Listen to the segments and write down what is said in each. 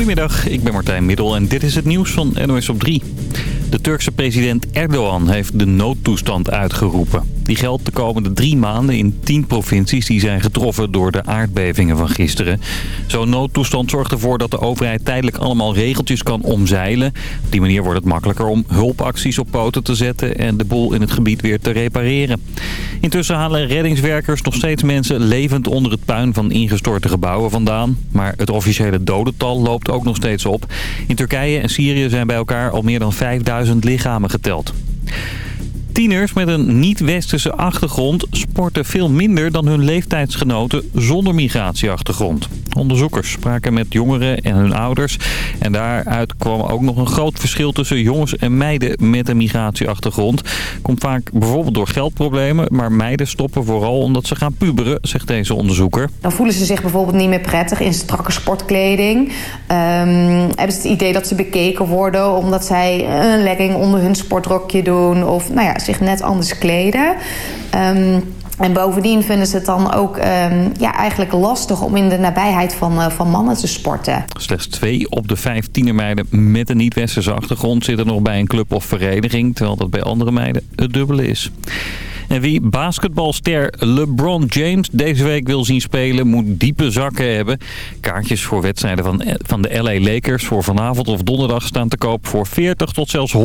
Goedemiddag, ik ben Martijn Middel en dit is het nieuws van NOS op 3. De Turkse president Erdogan heeft de noodtoestand uitgeroepen. Die geldt de komende drie maanden in tien provincies die zijn getroffen door de aardbevingen van gisteren. Zo'n noodtoestand zorgt ervoor dat de overheid tijdelijk allemaal regeltjes kan omzeilen. Op die manier wordt het makkelijker om hulpacties op poten te zetten en de boel in het gebied weer te repareren. Intussen halen reddingswerkers nog steeds mensen levend onder het puin van ingestorte gebouwen vandaan. Maar het officiële dodental loopt ook nog steeds op. In Turkije en Syrië zijn bij elkaar al meer dan 5000 lichamen geteld. Tieners met een niet-westerse achtergrond sporten veel minder dan hun leeftijdsgenoten zonder migratieachtergrond. Onderzoekers spraken met jongeren en hun ouders. En daaruit kwam ook nog een groot verschil tussen jongens en meiden met een migratieachtergrond. Komt vaak bijvoorbeeld door geldproblemen, maar meiden stoppen vooral omdat ze gaan puberen, zegt deze onderzoeker. Dan voelen ze zich bijvoorbeeld niet meer prettig in strakke sportkleding. Um, hebben ze het idee dat ze bekeken worden omdat zij een legging onder hun sportrokje doen of nou ja, net anders kleden. Um, en bovendien vinden ze het dan ook um, ja, eigenlijk lastig om in de nabijheid van, uh, van mannen te sporten. Slechts twee op de vijf tienermeiden met een niet-westerse achtergrond zitten nog bij een club of vereniging. Terwijl dat bij andere meiden het dubbele is. En wie basketbalster LeBron James deze week wil zien spelen... moet diepe zakken hebben. Kaartjes voor wedstrijden van, van de LA Lakers voor vanavond of donderdag staan te koop... voor 40 tot zelfs 100.000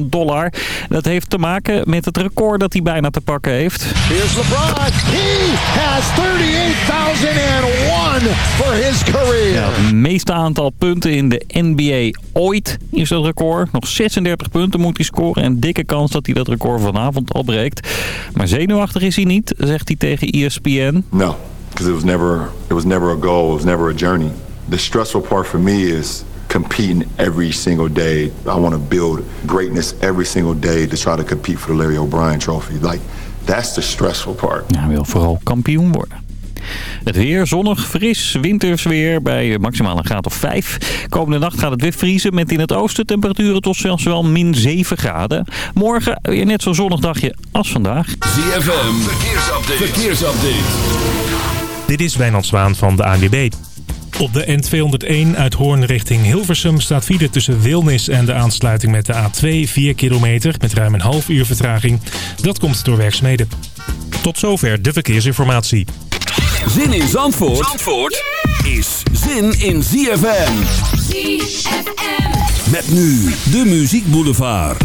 dollar. Dat heeft te maken met het record dat hij bijna te pakken heeft. Here's LeBron. He has 38,001 for his career. Ja, het meeste aantal punten in de NBA ooit is dat record. Nog 36 punten moet hij scoren. En dikke kans dat hij dat record vanavond al breekt. Maar zenuwachtig is hij niet, zegt hij tegen ESPN. No, because it was never it was never a goal, it was never a journey. The stressful part for me is competing every single day. I want to build greatness every single day to try to compete for the Larry O'Brien trophy. Like that's the stressful part. Ja, hij wil vooral kampioen worden. Het weer zonnig, fris, wintersweer bij maximaal een graad of 5. Komende nacht gaat het weer vriezen met in het oosten temperaturen tot zelfs wel min 7 graden. Morgen weer net zo'n zonnig dagje als vandaag. ZFM, verkeersupdate. verkeersupdate. Dit is Wijnand Zwaan van de ANWB. Op de N201 uit Hoorn richting Hilversum staat file tussen Wilnis en de aansluiting met de A2 4 kilometer met ruim een half uur vertraging. Dat komt door werkzaamheden. Tot zover de verkeersinformatie. Zin in Zandvoort, Zandvoort is zin in ZFM. ZFM. Met nu de Muziek Boulevard.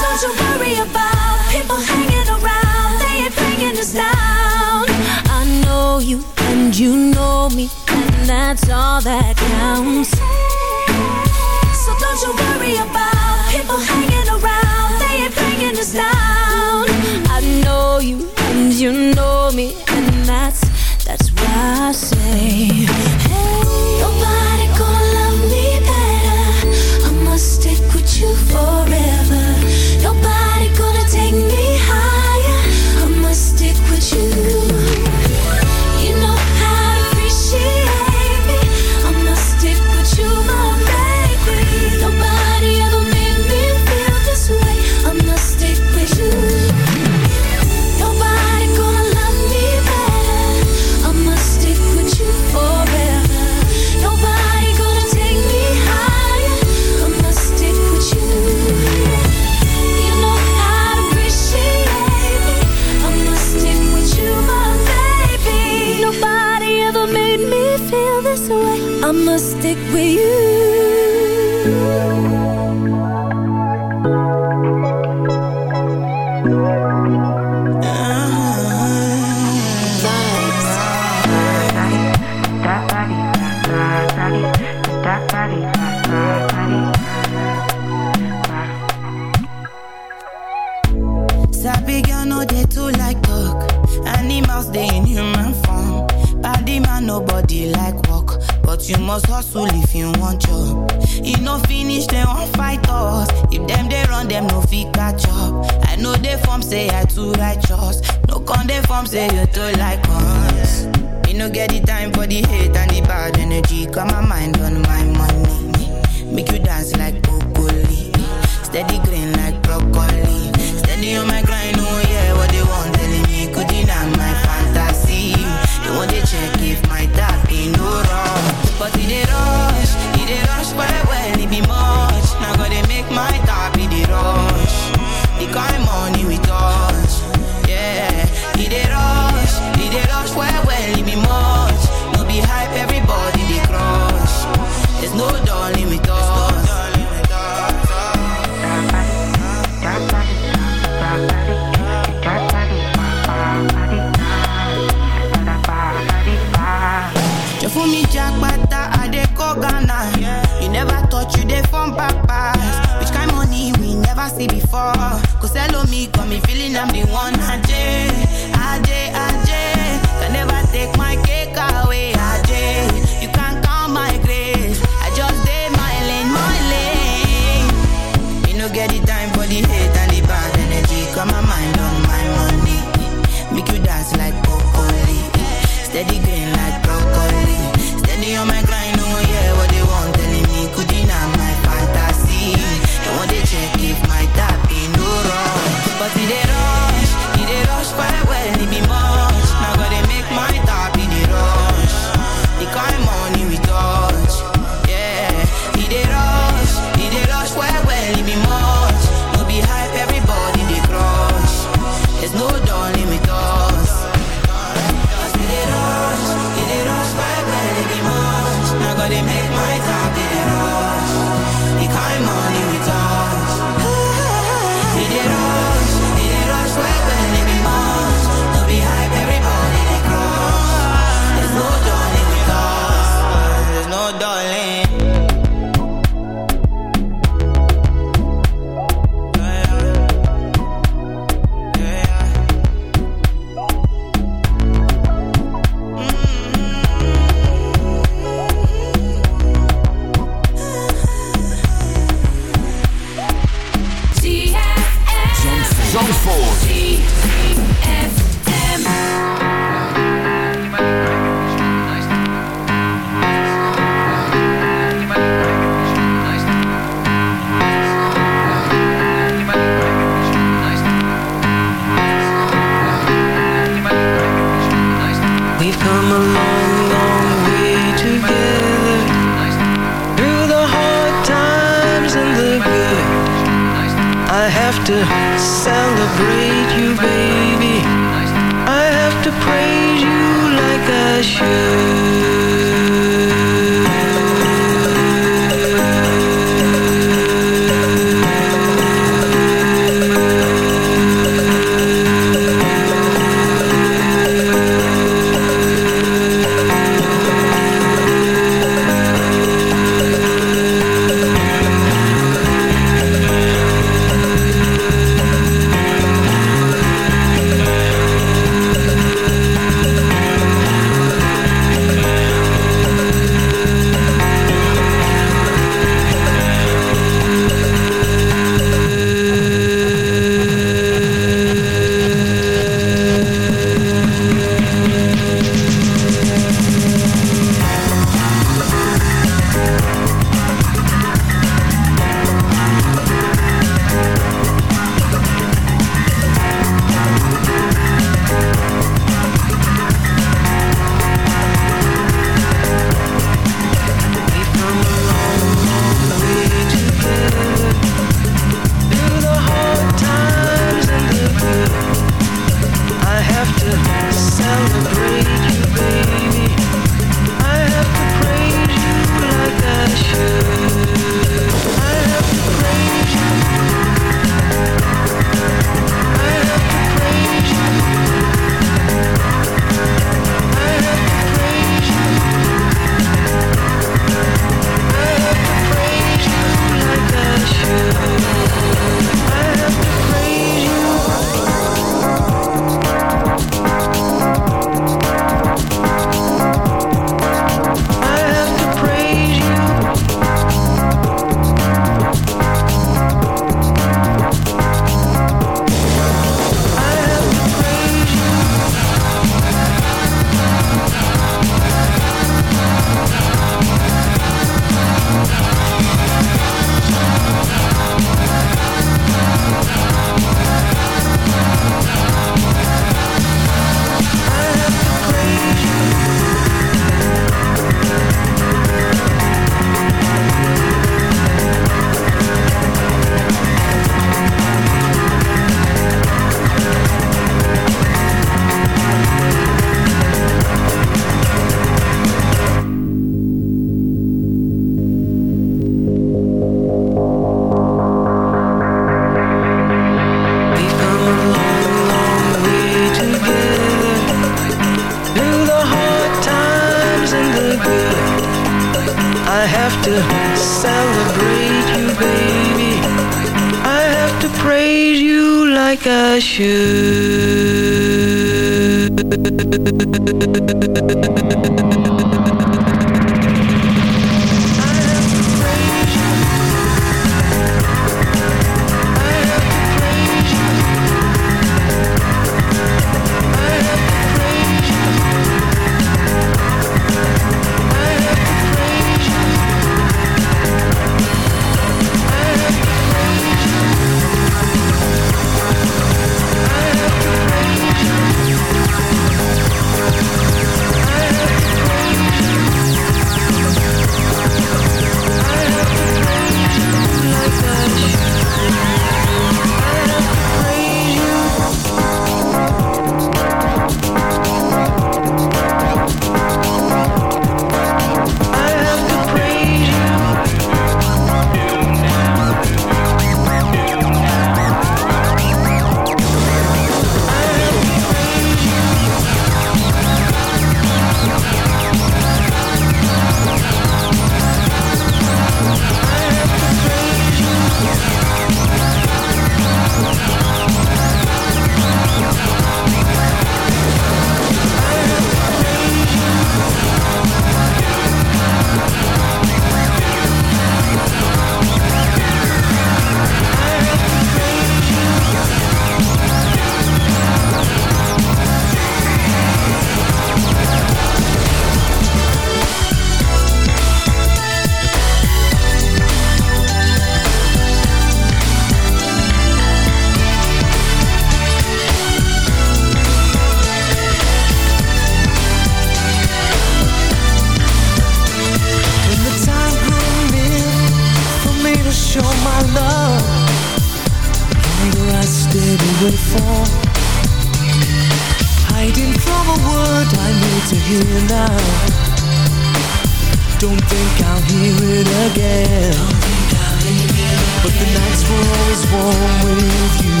was warm with you.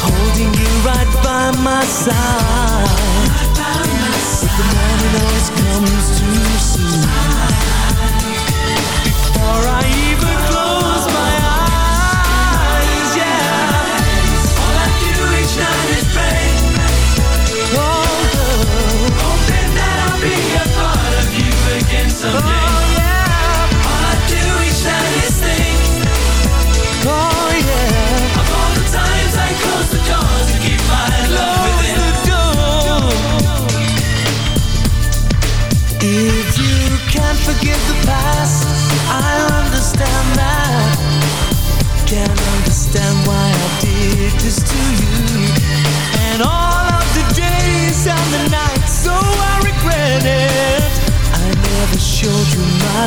Holding you right by my side. But the morning always comes too soon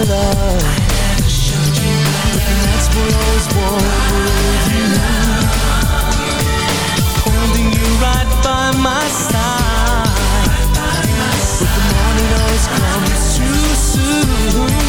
I that's what I Holding you right by my side But the morning always comes too soon.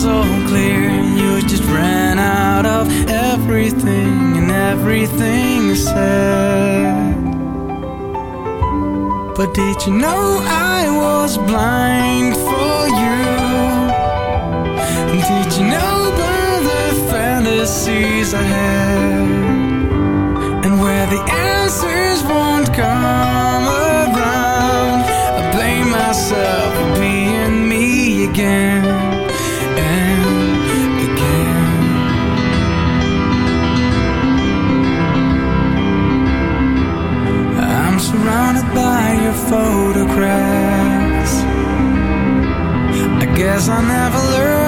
so clear. You just ran out of everything and everything you said. But did you know i was blind for you? And did you know by the fantasies i had and where the answers won't come Guess I never learned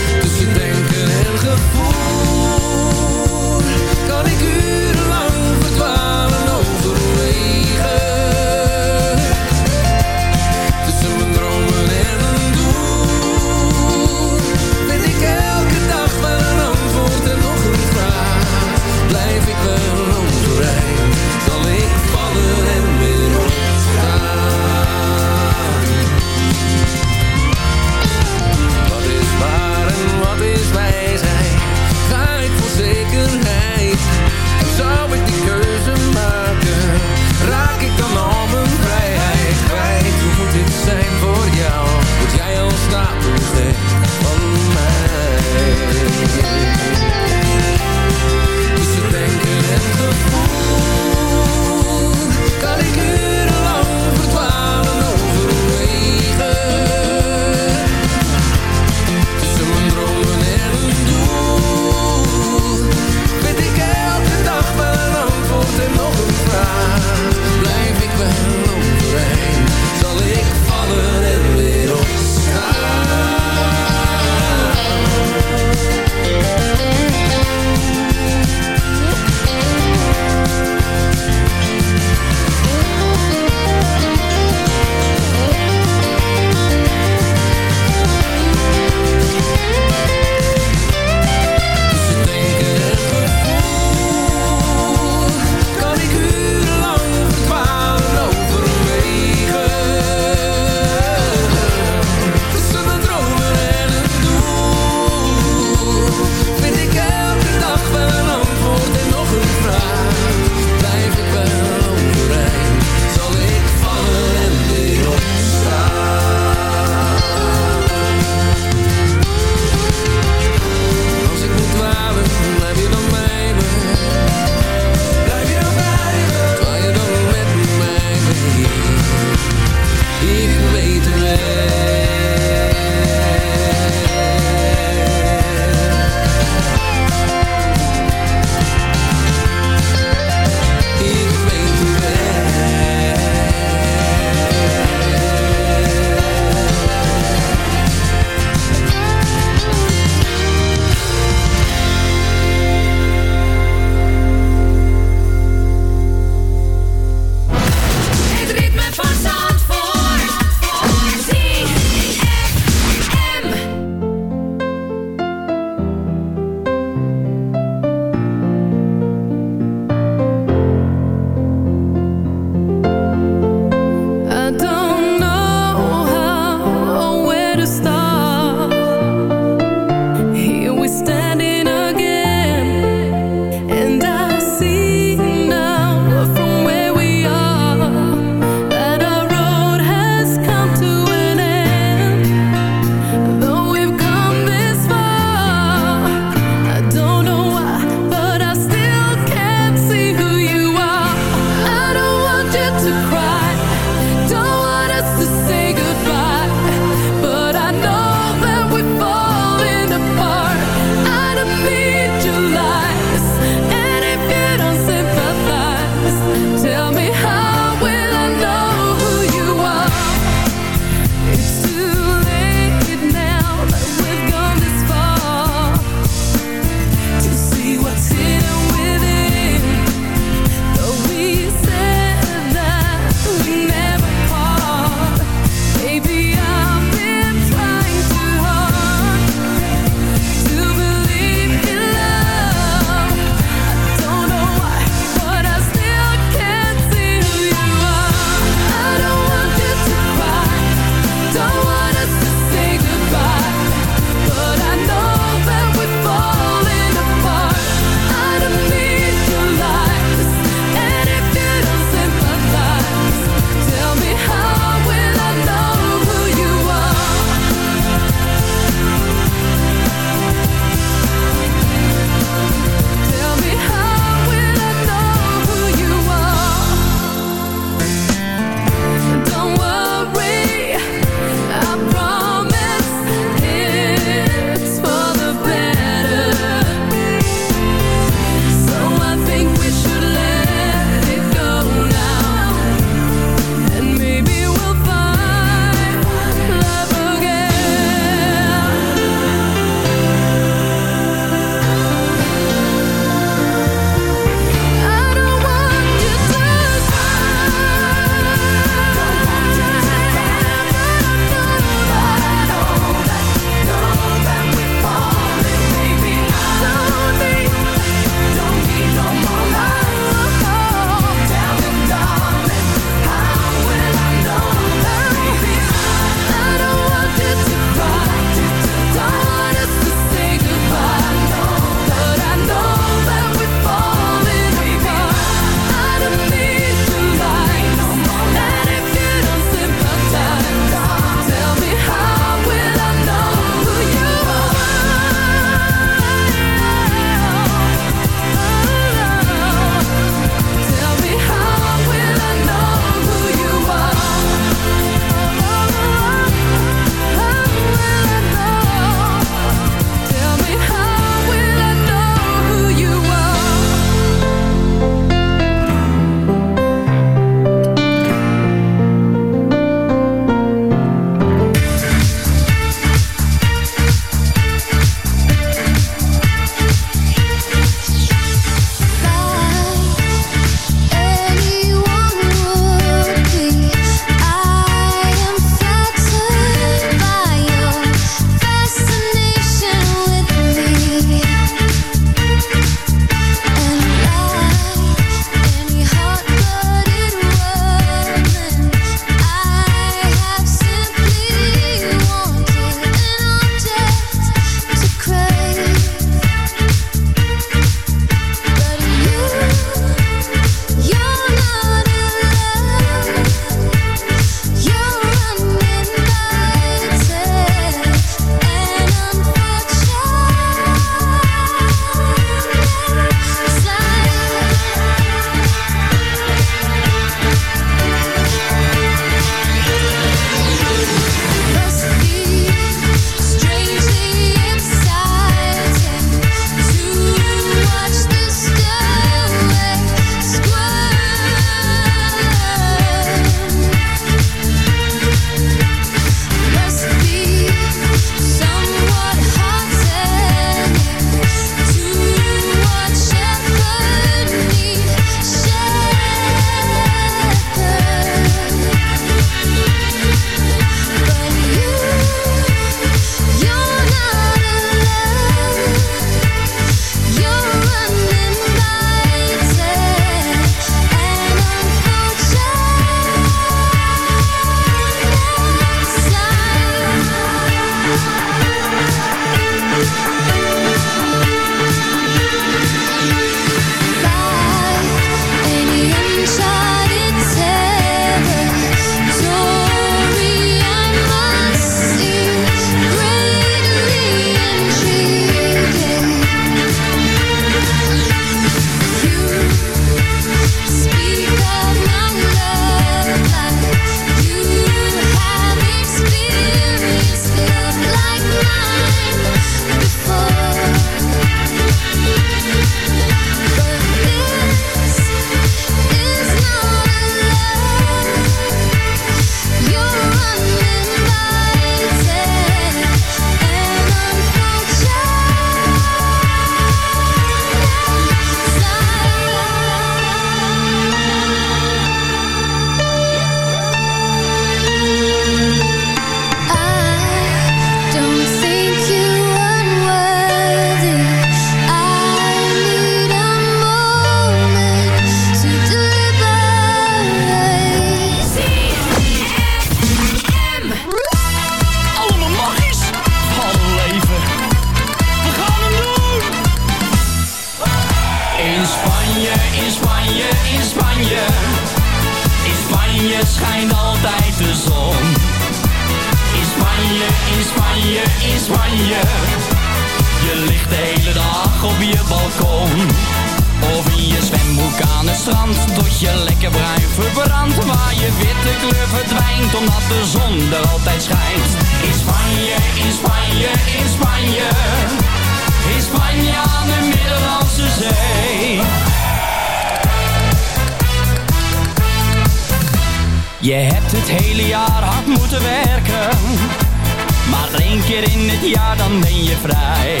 keer in het jaar dan ben je vrij.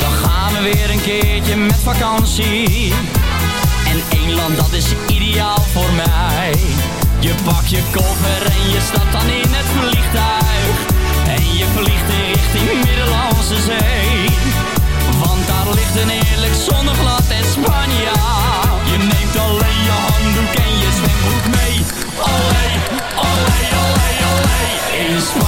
Dan gaan we weer een keertje met vakantie. En één land dat is ideaal voor mij. Je pakt je koffer en je stapt dan in het vliegtuig. En je vliegt in richting Middellandse Zee. Want daar ligt een heerlijk zonneglad en Spanje. Je neemt alleen je handdoek en je zwembroek mee. Olé, olé, olé, olé. In Spanje,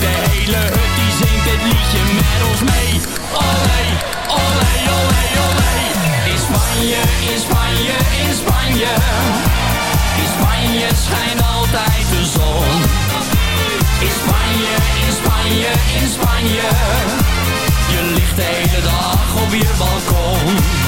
De hele hut die zingt dit liedje met ons mee. Olé, olé, olé, olé. In Spanje, in Spanje, in Spanje. In Spanje schijnt altijd de zon. In Spanje, in Spanje, in Spanje. Je ligt de hele dag op je balkon